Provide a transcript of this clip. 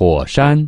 火山。